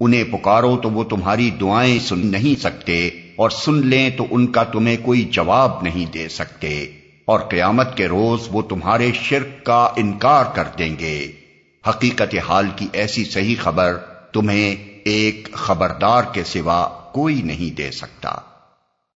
انہیں پکارو تو وہ تمہاری دعائیں سن نہیں سکتے اور سن لیں تو ان کا تمہیں کوئی جواب نہیں دے سکتے اور قیامت کے روز وہ تمہارے شرک کا انکار کر دیں گے۔ حقیقت حال کی ایسی صحیح خبر تمہیں ایک خبردار کے سوا کوئی نہیں دے سکتا۔